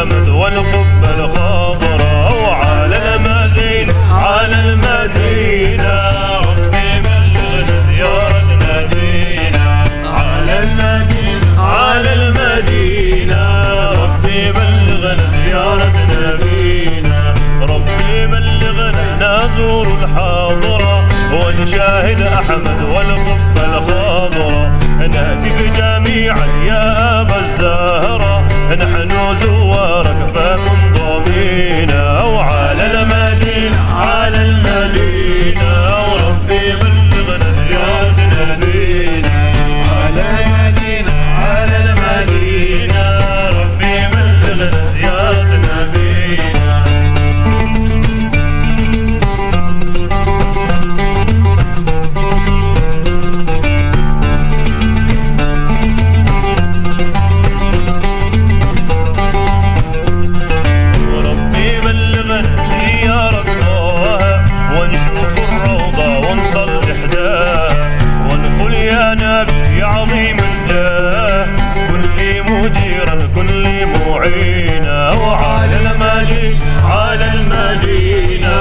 أحمد والقبة الخضراء وعلى المدينة على المدينة. ربي بلغنا زيارة نبينا على المدينة على المدينة. ربي بلغنا زيارة نبينا ربي بلغنا نزور الحاضرة ونشاهد أحمد والقبة حداه ونقول يا نبي عظيم الجاه. كن لي مجيرا كن لي معينا وعلى المدينة على المدينة.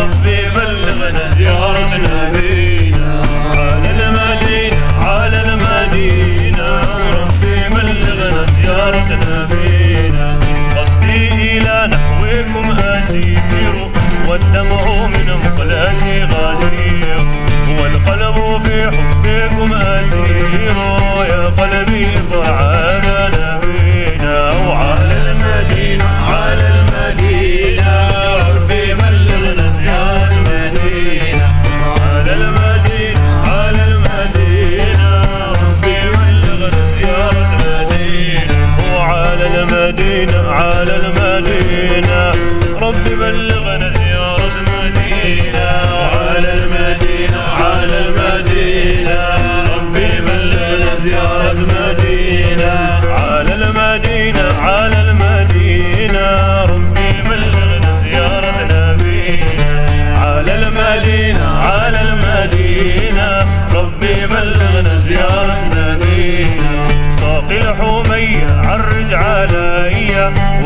ربي بلغنا زيارة نبينا. على المدينة على المدينة. ربي بلغنا زيارة نبينا. قصدي إلى نحوكم أسير. والدمع والقلب في حبكم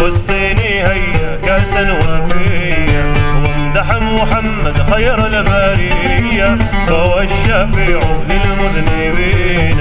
واسقيني هيا كاسا وفيا وامدح محمد خير البرية فهو الشفيع للمذنبين.